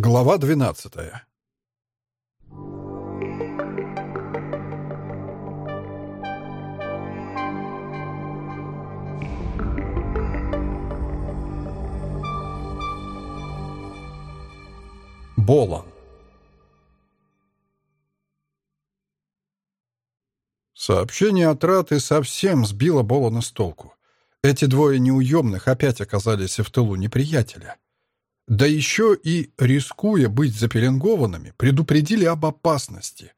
Глава 12 Болон Сообщение от Раты совсем сбило Болона с толку. Эти двое неуемных опять оказались в тылу неприятеля. Да еще и, рискуя быть запеленгованными, предупредили об опасности.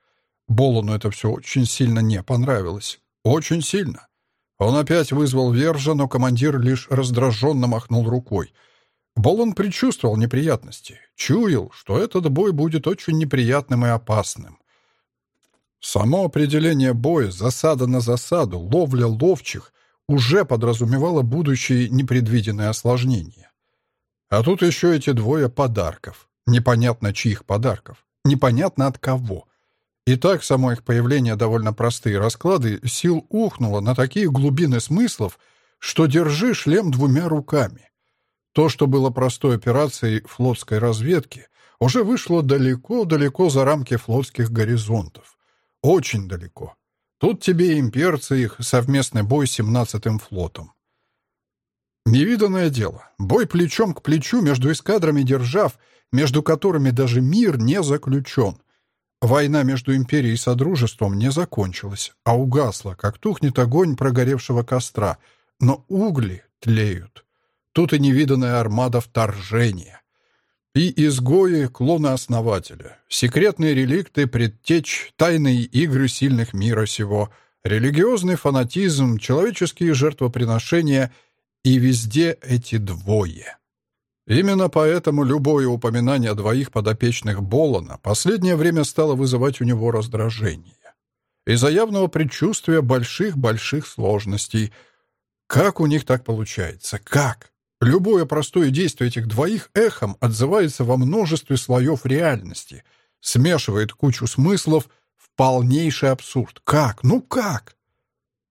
Болону это все очень сильно не понравилось. Очень сильно. Он опять вызвал Вержа, но командир лишь раздраженно махнул рукой. Болон предчувствовал неприятности. Чуял, что этот бой будет очень неприятным и опасным. Само определение боя, засада на засаду, ловля ловчих уже подразумевало будущие непредвиденные осложнения. А тут еще эти двое подарков. Непонятно чьих подарков. Непонятно от кого. И так само их появление довольно простые расклады сил ухнуло на такие глубины смыслов, что держи шлем двумя руками. То, что было простой операцией флотской разведки, уже вышло далеко-далеко за рамки флотских горизонтов. Очень далеко. Тут тебе имперцы их совместный бой с 17-м флотом. Невиданное дело. Бой плечом к плечу между эскадрами держав, между которыми даже мир не заключен. Война между империей и Содружеством не закончилась, а угасла, как тухнет огонь прогоревшего костра, но угли тлеют. Тут и невиданная армада вторжения. И изгои — клоны основателя, секретные реликты предтеч, тайные игры сильных мира сего, религиозный фанатизм, человеческие жертвоприношения и везде эти двое. Именно поэтому любое упоминание о двоих подопечных Болона последнее время стало вызывать у него раздражение. Из-за явного предчувствия больших-больших сложностей. Как у них так получается? Как? Любое простое действие этих двоих эхом отзывается во множестве слоев реальности, смешивает кучу смыслов в полнейший абсурд. Как? Ну как?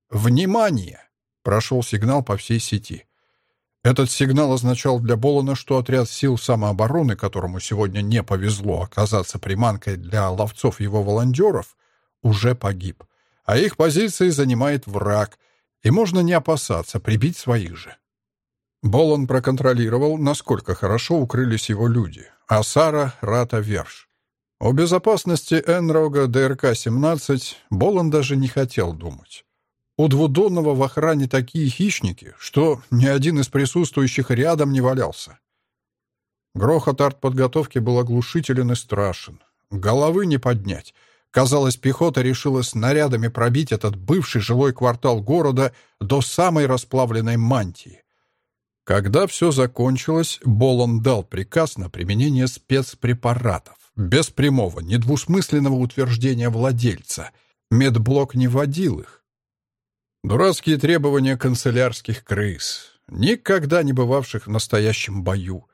«Внимание!» — прошел сигнал по всей сети. Этот сигнал означал для Болона, что отряд сил самообороны, которому сегодня не повезло оказаться приманкой для ловцов его волонтеров, уже погиб, а их позиции занимает враг, и можно не опасаться прибить своих же. Болон проконтролировал, насколько хорошо укрылись его люди, а Сара — Рата Верш. О безопасности Энрога ДРК-17 Болон даже не хотел думать. У Двудонного в охране такие хищники, что ни один из присутствующих рядом не валялся. Грохот артподготовки был оглушителен и страшен. Головы не поднять. Казалось, пехота решила снарядами пробить этот бывший жилой квартал города до самой расплавленной мантии. Когда все закончилось, Болон дал приказ на применение спецпрепаратов, без прямого, недвусмысленного утверждения владельца. Медблок не вводил их. Дурацкие требования канцелярских крыс, никогда не бывавших в настоящем бою.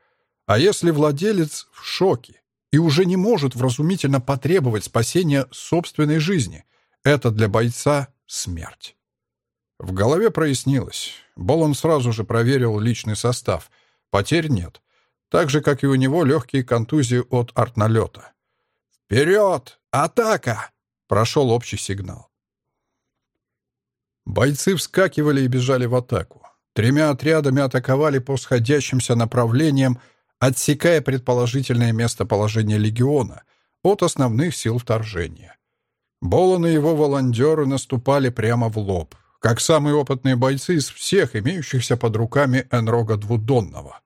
А если владелец в шоке и уже не может вразумительно потребовать спасения собственной жизни, это для бойца смерть. В голове прояснилось. Болон сразу же проверил личный состав. Потерь нет. Так же, как и у него, легкие контузии от артналета. «Вперед! Атака!» — прошел общий сигнал. Бойцы вскакивали и бежали в атаку. Тремя отрядами атаковали по сходящимся направлениям, отсекая предположительное местоположение легиона от основных сил вторжения. Болон и его волонтеры наступали прямо в лоб, как самые опытные бойцы из всех имеющихся под руками Энрога Двудонного.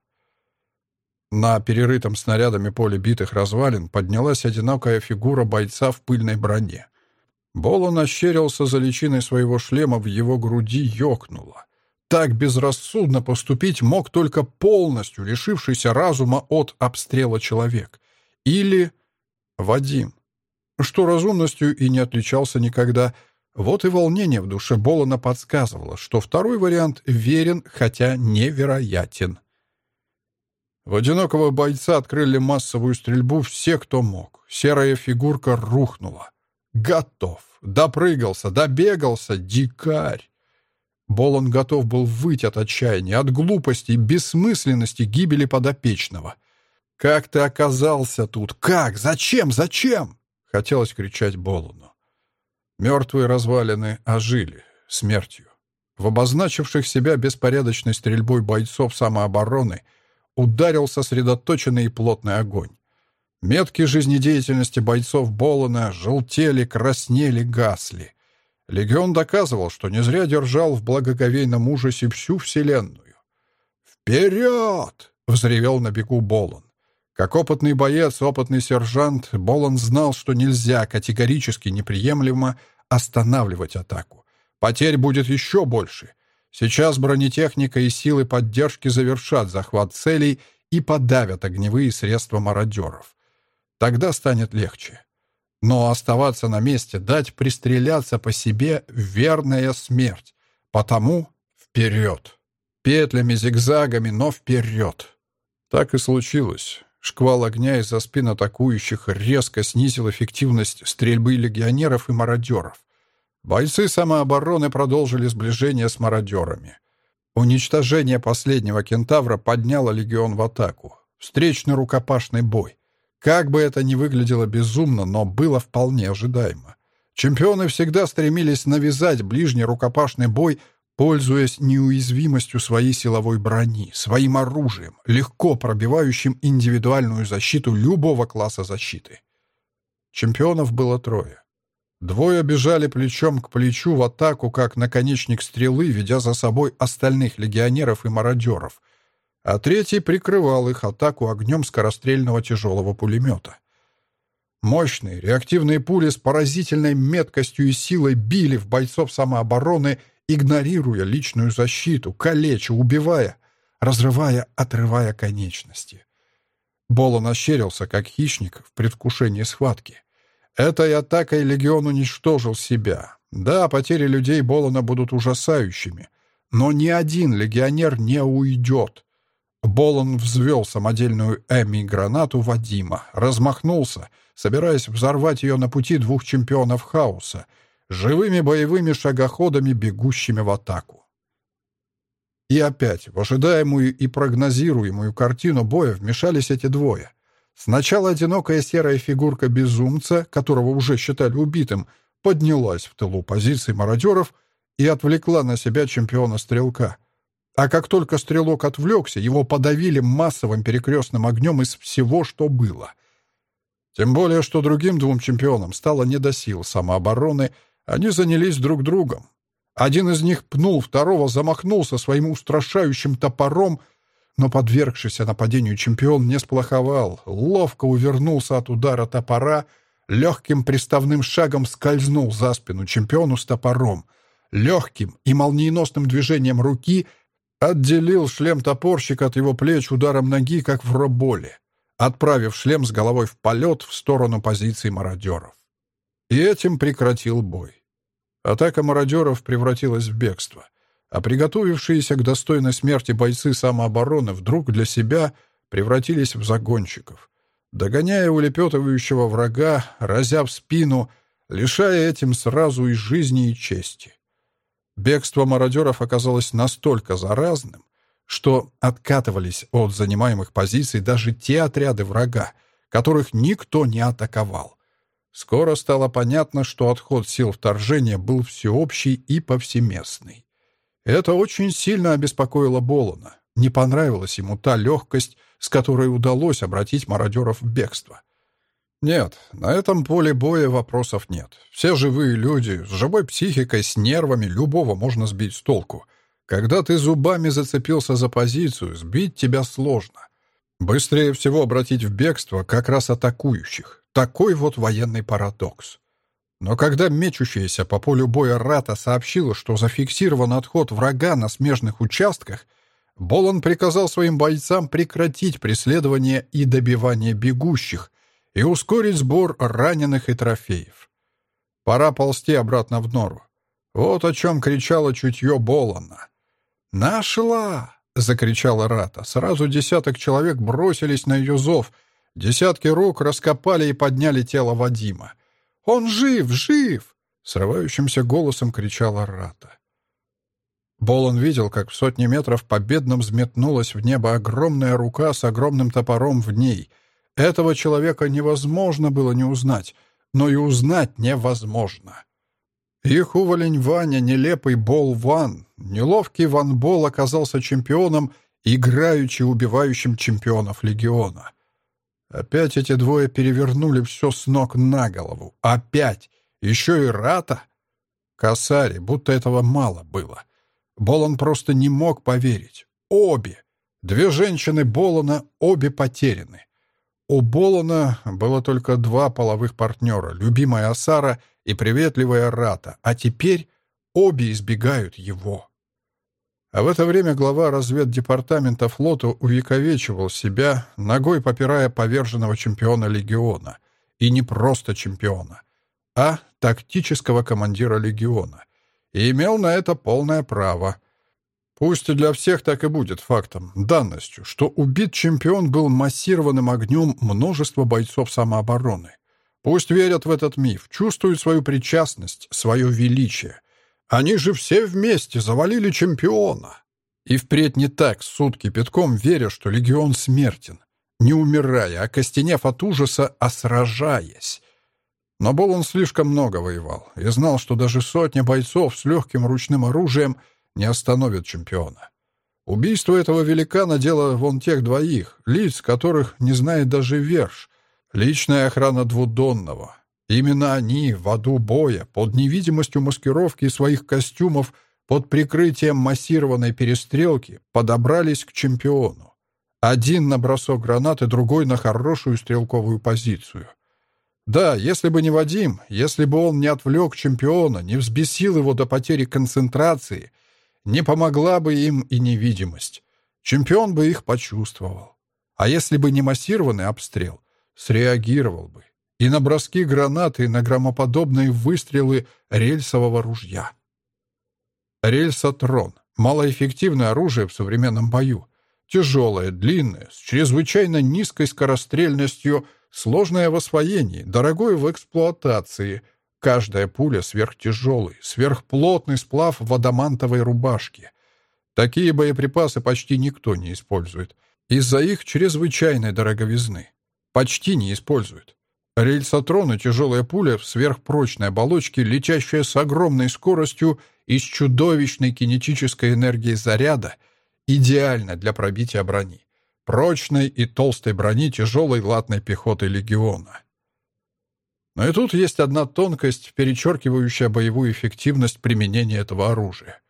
На перерытом снарядами поле битых развалин поднялась одинокая фигура бойца в пыльной броне. Болон ощерился за личиной своего шлема, в его груди ёкнуло. Так безрассудно поступить мог только полностью лишившийся разума от обстрела человек. Или Вадим, что разумностью и не отличался никогда — вот и волнение в душе Болона подсказывало, что второй вариант верен, хотя невероятен. В одинокого бойца открыли массовую стрельбу все, кто мог. Серая фигурка рухнула. Готов. Допрыгался, добегался. Дикарь. Болон готов был выйти от отчаяния, от глупости бессмысленности гибели подопечного. Как ты оказался тут? Как? Зачем? Зачем?» Хотелось кричать Болону. Мертвые развалины ожили смертью. В обозначивших себя беспорядочной стрельбой бойцов самообороны ударил сосредоточенный и плотный огонь. Метки жизнедеятельности бойцов Болона желтели, краснели, гасли. Легион доказывал, что не зря держал в благоговейном ужасе всю Вселенную. «Вперед!» — взревел на бегу Болон. Как опытный боец, опытный сержант, Болон знал, что нельзя категорически неприемлемо останавливать атаку. Потерь будет еще больше. Сейчас бронетехника и силы поддержки завершат захват целей и подавят огневые средства мародеров. Тогда станет легче. Но оставаться на месте, дать пристреляться по себе — верная смерть. Потому вперед. Петлями, зигзагами, но вперед. Так и случилось. Шквал огня из-за спин атакующих резко снизил эффективность стрельбы легионеров и мародеров. Бойцы самообороны продолжили сближение с мародерами. Уничтожение последнего кентавра подняло легион в атаку. Встречный рукопашный бой. Как бы это ни выглядело безумно, но было вполне ожидаемо. Чемпионы всегда стремились навязать ближний рукопашный бой пользуясь неуязвимостью своей силовой брони, своим оружием, легко пробивающим индивидуальную защиту любого класса защиты. Чемпионов было трое. Двое бежали плечом к плечу в атаку, как наконечник стрелы, ведя за собой остальных легионеров и мародеров, а третий прикрывал их атаку огнем скорострельного тяжелого пулемета. Мощные реактивные пули с поразительной меткостью и силой били в бойцов самообороны игнорируя личную защиту, калеча, убивая, разрывая, отрывая конечности. Болон ощерился, как хищник в предвкушении схватки. Этой атакой легион уничтожил себя. Да, потери людей Болона будут ужасающими, но ни один легионер не уйдет. Болон взвел самодельную Эми-гранату Вадима, размахнулся, собираясь взорвать ее на пути двух чемпионов хаоса — живыми боевыми шагоходами, бегущими в атаку. И опять в ожидаемую и прогнозируемую картину боя вмешались эти двое. Сначала одинокая серая фигурка безумца, которого уже считали убитым, поднялась в тылу позиций мародеров и отвлекла на себя чемпиона-стрелка. А как только стрелок отвлекся, его подавили массовым перекрестным огнем из всего, что было. Тем более, что другим двум чемпионам стало не до сил самообороны — они занялись друг другом. Один из них пнул второго, замахнулся своим устрашающим топором, но подвергшийся нападению чемпион не сплоховал, ловко увернулся от удара топора, легким приставным шагом скользнул за спину чемпиону с топором, легким и молниеносным движением руки отделил шлем топорщика от его плеч ударом ноги, как в роболе, отправив шлем с головой в полет в сторону позиции мародеров. И этим прекратил бой. Атака мародеров превратилась в бегство, а приготовившиеся к достойной смерти бойцы самообороны вдруг для себя превратились в загонщиков, догоняя улепетывающего врага, разя в спину, лишая этим сразу и жизни, и чести. Бегство мародеров оказалось настолько заразным, что откатывались от занимаемых позиций даже те отряды врага, которых никто не атаковал. Скоро стало понятно, что отход сил вторжения был всеобщий и повсеместный. Это очень сильно обеспокоило Болона. Не понравилась ему та легкость, с которой удалось обратить мародеров в бегство. Нет, на этом поле боя вопросов нет. Все живые люди, с живой психикой, с нервами, любого можно сбить с толку. Когда ты зубами зацепился за позицию, сбить тебя сложно. Быстрее всего обратить в бегство как раз атакующих. Такой вот военный парадокс. Но когда мечущаяся по полю боя Рата сообщила, что зафиксирован отход врага на смежных участках, Болон приказал своим бойцам прекратить преследование и добивание бегущих и ускорить сбор раненых и трофеев. Пора ползти обратно в нору. Вот о чем кричало чутье Болона. «Нашла!» — закричала Рата. Сразу десяток человек бросились на ее зов — Десятки рук раскопали и подняли тело Вадима. «Он жив! Жив!» — срывающимся голосом кричала Рата. Болон видел, как в сотни метров победно взметнулась в небо огромная рука с огромным топором в ней, Этого человека невозможно было не узнать, но и узнать невозможно. Их уволень Ваня, нелепый Бол-Ван, неловкий Ван Бол оказался чемпионом, играючи убивающим чемпионов Легиона. Опять эти двое перевернули все с ног на голову. Опять! Еще и Рата! Косари, будто этого мало было. Болон просто не мог поверить. Обе! Две женщины Болона, обе потеряны. У Болона было только два половых партнера, любимая Асара и приветливая Рата, а теперь обе избегают его. А в это время глава разведдепартамента флота увековечивал себя, ногой попирая поверженного чемпиона легиона. И не просто чемпиона, а тактического командира легиона. И имел на это полное право — Пусть для всех так и будет фактом, данностью, что убит чемпион был массированным огнем множества бойцов самообороны. Пусть верят в этот миф, чувствуют свою причастность, свое величие. Они же все вместе завалили чемпиона. И впредь не так, сутки пятком веря, что легион смертен, не умирая, а костенев от ужаса, а сражаясь. Но был он слишком много воевал и знал, что даже сотня бойцов с легким ручным оружием — не остановит чемпиона. Убийство этого великана — дело вон тех двоих, лиц которых не знает даже Верш, личная охрана Двудонного. Именно они в аду боя, под невидимостью маскировки своих костюмов, под прикрытием массированной перестрелки, подобрались к чемпиону. Один на бросок гранаты, другой на хорошую стрелковую позицию. Да, если бы не Вадим, если бы он не отвлек чемпиона, не взбесил его до потери концентрации, не помогла бы им и невидимость. Чемпион бы их почувствовал. А если бы не массированный обстрел, среагировал бы и на броски гранаты, и на громоподобные выстрелы рельсового ружья. Рельсотрон — малоэффективное оружие в современном бою. Тяжелое, длинное, с чрезвычайно низкой скорострельностью, сложное в освоении, дорогое в эксплуатации — Каждая пуля сверхтяжелый, сверхплотный сплав в адамантовой рубашке. Такие боеприпасы почти никто не использует. Из-за их чрезвычайной дороговизны. Почти не используют. Рельсотрон тяжелая пуля в сверхпрочной оболочке, летящая с огромной скоростью и с чудовищной кинетической энергией заряда, идеально для пробития брони. Прочной и толстой брони тяжелой латной пехоты легиона. Но и тут есть одна тонкость, перечеркивающая боевую эффективность применения этого оружия.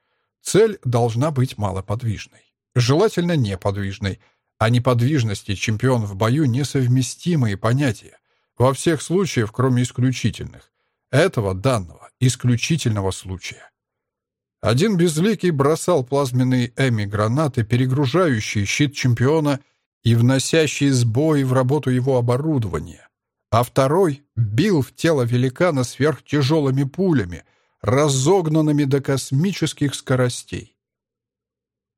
Цель должна быть малоподвижной. Желательно неподвижной. А неподвижность и чемпион в бою несовместимые понятия. Во всех случаях, кроме исключительных. Этого данного, исключительного случая. Один безликий бросал плазменные эми-гранаты, перегружающие щит чемпиона и вносящие сбои в работу его оборудования а второй бил в тело великана сверхтяжелыми пулями, разогнанными до космических скоростей.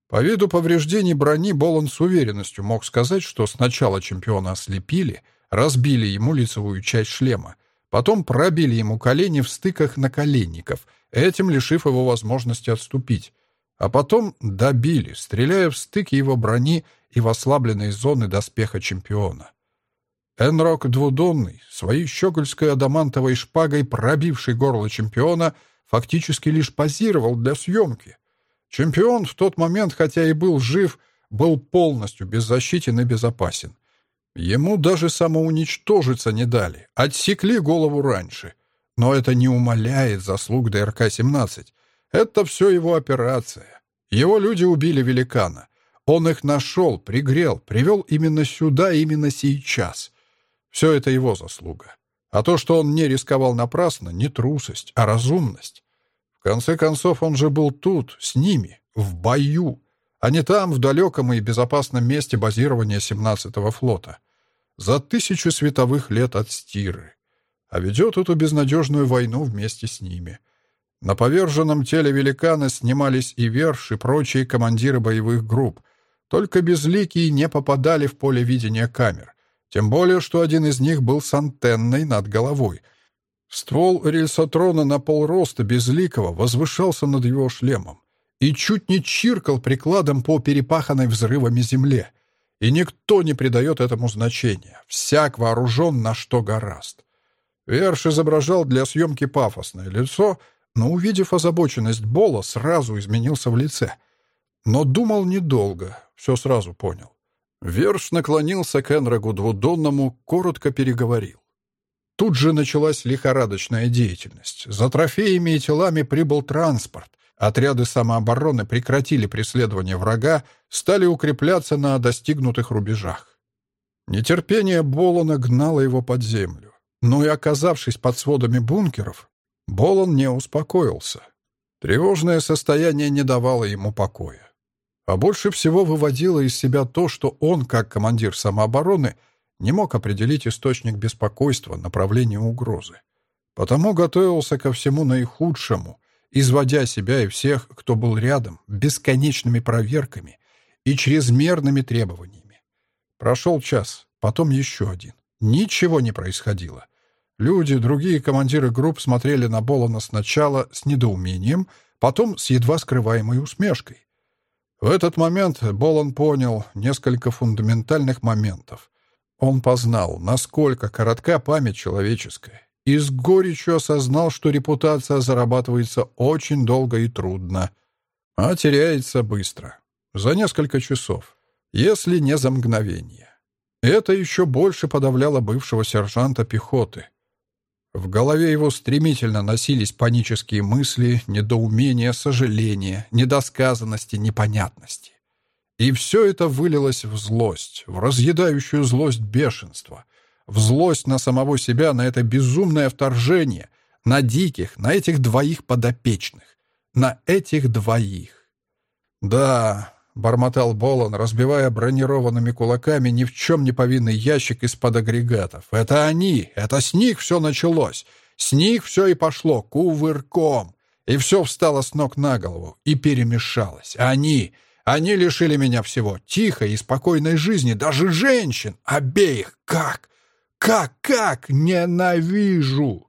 По виду повреждений брони Болон с уверенностью мог сказать, что сначала чемпиона ослепили, разбили ему лицевую часть шлема, потом пробили ему колени в стыках наколенников, этим лишив его возможности отступить, а потом добили, стреляя в стыки его брони и в ослабленные зоны доспеха чемпиона. Энрок Двудонный, своей щегольской адамантовой шпагой пробивший горло чемпиона, фактически лишь позировал для съемки. Чемпион в тот момент, хотя и был жив, был полностью беззащитен и безопасен. Ему даже самоуничтожиться не дали, отсекли голову раньше. Но это не умаляет заслуг ДРК-17. Это все его операция. Его люди убили великана. Он их нашел, пригрел, привел именно сюда, именно сейчас. Все это его заслуга. А то, что он не рисковал напрасно, не трусость, а разумность. В конце концов, он же был тут, с ними, в бою, а не там, в далеком и безопасном месте базирования 17-го флота. За тысячу световых лет от Стиры. А ведет эту безнадежную войну вместе с ними. На поверженном теле великана снимались и Верш, и прочие командиры боевых групп. Только безликие не попадали в поле видения камер — тем более, что один из них был с антенной над головой. Ствол рельсотрона на полроста безликого возвышался над его шлемом и чуть не чиркал прикладом по перепаханной взрывами земле. и никто не придает этому значения. Всяк вооружен на что гораст. Верш изображал для съемки пафосное лицо, но, увидев озабоченность Бола, сразу изменился в лице. Но думал недолго, все сразу понял. Верш наклонился к Энрогу Двудонному, коротко переговорил. Тут же началась лихорадочная деятельность. За трофеями и телами прибыл транспорт. Отряды самообороны прекратили преследование врага, стали укрепляться на достигнутых рубежах. Нетерпение Болона гнало его под землю. Но и оказавшись под сводами бункеров, Болон не успокоился. Тревожное состояние не давало ему покоя. А больше всего выводило из себя то, что он, как командир самообороны, не мог определить источник беспокойства, направление угрозы. Потому готовился ко всему наихудшему, изводя себя и всех, кто был рядом, бесконечными проверками и чрезмерными требованиями. Прошел час, потом еще один. Ничего не происходило. Люди, другие командиры групп смотрели на Болона сначала с недоумением, потом с едва скрываемой усмешкой. В этот момент Болон понял несколько фундаментальных моментов. Он познал, насколько коротка память человеческая, и с горечью осознал, что репутация зарабатывается очень долго и трудно, а теряется быстро, за несколько часов, если не за мгновение. Это еще больше подавляло бывшего сержанта пехоты. В голове его стремительно носились панические мысли, недоумения, сожаления, недосказанности, непонятности. И все это вылилось в злость, в разъедающую злость бешенства, в злость на самого себя, на это безумное вторжение, на диких, на этих двоих подопечных, на этих двоих. Да, — бормотал Болон, разбивая бронированными кулаками ни в чем не повинный ящик из-под агрегатов. «Это они! Это с них все началось! С них все и пошло кувырком! И все встало с ног на голову и перемешалось. Они! Они лишили меня всего! Тихой и спокойной жизни! Даже женщин! Обеих! Как? Как? Как? Ненавижу!»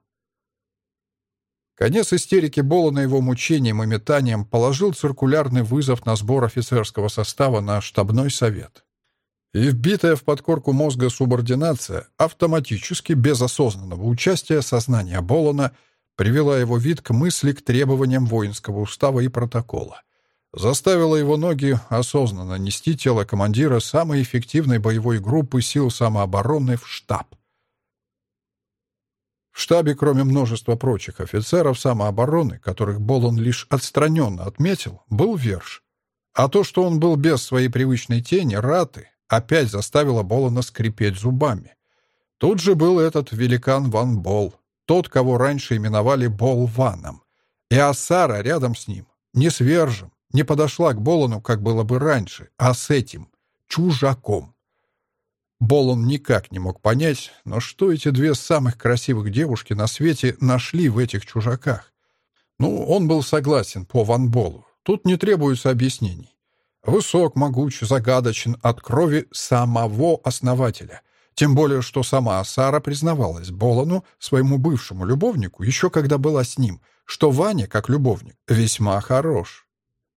Конец истерики Болона его мучением и метанием положил циркулярный вызов на сбор офицерского состава на штабной совет. И вбитая в подкорку мозга субординация автоматически, без осознанного участия сознания Болона, привела его вид к мысли к требованиям воинского устава и протокола. Заставила его ноги осознанно нести тело командира самой эффективной боевой группы сил самообороны в штаб — в штабе, кроме множества прочих офицеров самообороны, которых Болон лишь отстраненно отметил, был Верш. А то, что он был без своей привычной тени, раты, опять заставило Болона скрипеть зубами. Тут же был этот великан Ван Бол, тот, кого раньше именовали Бол Ваном. И Асара рядом с ним, не свержем, не подошла к Болону, как было бы раньше, а с этим, чужаком. Болон никак не мог понять, но что эти две самых красивых девушки на свете нашли в этих чужаках? Ну, он был согласен по Ван Болу. Тут не требуется объяснений. Высок, могуч, загадочен от крови самого основателя. Тем более, что сама Сара признавалась Болону, своему бывшему любовнику, еще когда была с ним, что Ваня, как любовник, весьма хорош.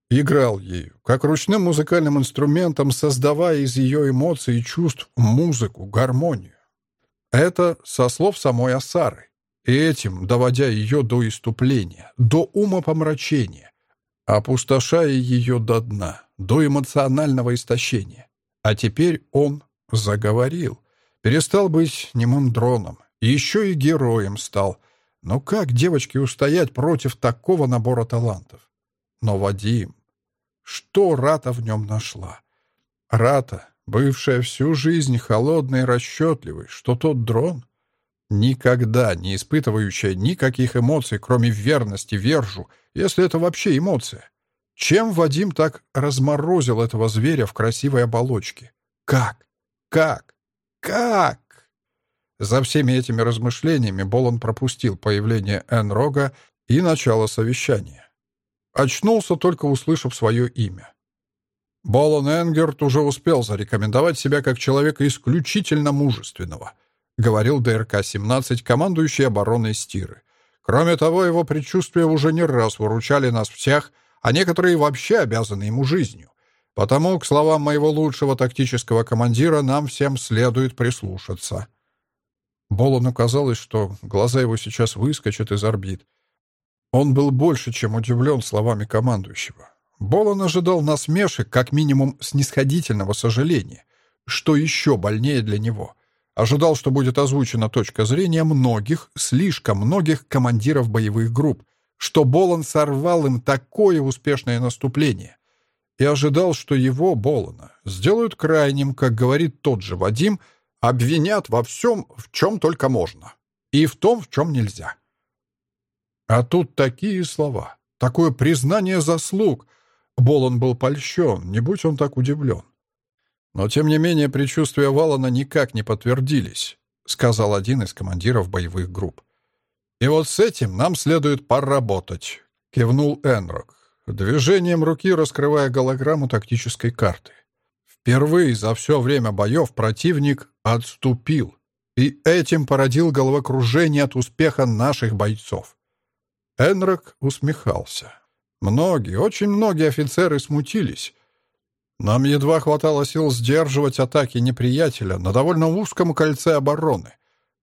Играл ею, как ручным музыкальным инструментом, создавая из ее эмоций и чувств музыку, гармонию. Это со слов самой Асары, и этим доводя ее до иступления, до умопомрачения, опустошая ее до дна, до эмоционального истощения. А теперь он заговорил, перестал быть немым дроном, еще и героем стал. Но как девочке устоять против такого набора талантов? Но Вадим, что Рата в нем нашла? Рата, бывшая всю жизнь холодной и расчетливой, что тот дрон? Никогда не испытывающая никаких эмоций, кроме верности Вержу, если это вообще эмоция. Чем Вадим так разморозил этого зверя в красивой оболочке? Как? Как? Как? За всеми этими размышлениями Болон пропустил появление Энрога и начало совещания. Очнулся, только услышав свое имя. Болон Энгерт уже успел зарекомендовать себя как человека исключительно мужественного, говорил ДРК-17, командующий обороной Стиры. Кроме того, его предчувствия уже не раз выручали нас всех, а некоторые вообще обязаны ему жизнью. Потому, к словам моего лучшего тактического командира, нам всем следует прислушаться». Болону казалось, что глаза его сейчас выскочат из орбит. Он был больше, чем удивлен словами командующего. Болон ожидал насмешек, как минимум снисходительного сожаления, что еще больнее для него. Ожидал, что будет озвучена точка зрения многих, слишком многих командиров боевых групп, что Болон сорвал им такое успешное наступление. И ожидал, что его, Болона, сделают крайним, как говорит тот же Вадим, обвинят во всем, в чем только можно, и в том, в чем нельзя. А тут такие слова, такое признание заслуг. Болон был польщен, не будь он так удивлен. Но, тем не менее, предчувствия Валана никак не подтвердились, сказал один из командиров боевых групп. «И вот с этим нам следует поработать», — кивнул Энрок, движением руки раскрывая голограмму тактической карты. Впервые за все время боев противник отступил, и этим породил головокружение от успеха наших бойцов. Энрок усмехался. Многие, очень многие офицеры смутились, нам едва хватало сил сдерживать атаки неприятеля на довольно узком кольце обороны.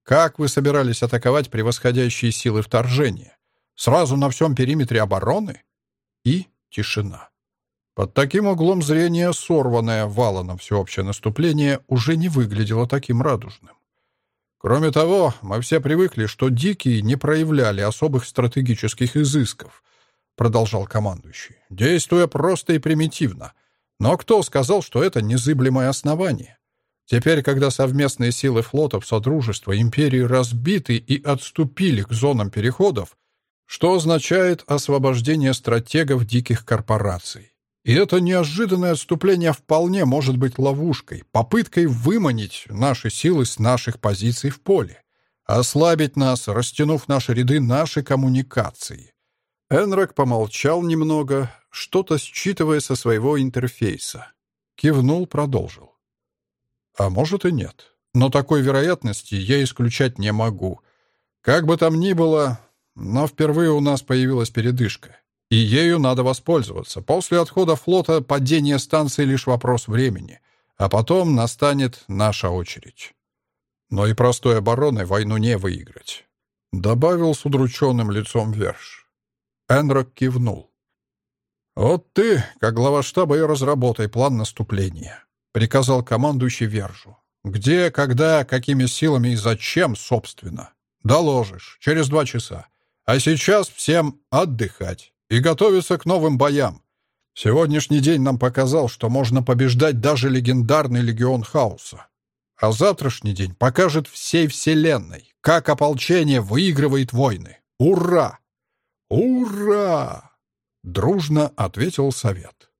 Как вы собирались атаковать превосходящие силы вторжения? Сразу на всем периметре обороны? И тишина. Под таким углом зрения сорванное валом всеобщее наступление уже не выглядело таким радужным. Кроме того, мы все привыкли, что дикие не проявляли особых стратегических изысков, продолжал командующий, действуя просто и примитивно — но кто сказал, что это незыблемое основание? Теперь, когда совместные силы флотов Содружества Империи разбиты и отступили к зонам переходов, что означает освобождение стратегов диких корпораций. И это неожиданное отступление вполне может быть ловушкой, попыткой выманить наши силы с наших позиций в поле, ослабить нас, растянув наши ряды нашей коммуникации. Энрак помолчал немного, что-то считывая со своего интерфейса. Кивнул, продолжил. А может и нет. Но такой вероятности я исключать не могу. Как бы там ни было, но впервые у нас появилась передышка. И ею надо воспользоваться. После отхода флота падение станции лишь вопрос времени. А потом настанет наша очередь. Но и простой обороной войну не выиграть. Добавил с удрученным лицом Верш. Энрок кивнул. «Вот ты, как глава штаба, и разработай план наступления», — приказал командующий Вержу. «Где, когда, какими силами и зачем, собственно. Доложишь. Через два часа. А сейчас всем отдыхать и готовиться к новым боям. Сегодняшний день нам показал, что можно побеждать даже легендарный легион хаоса. А завтрашний день покажет всей вселенной, как ополчение выигрывает войны. Ура! Ура! Дружно ответил совет.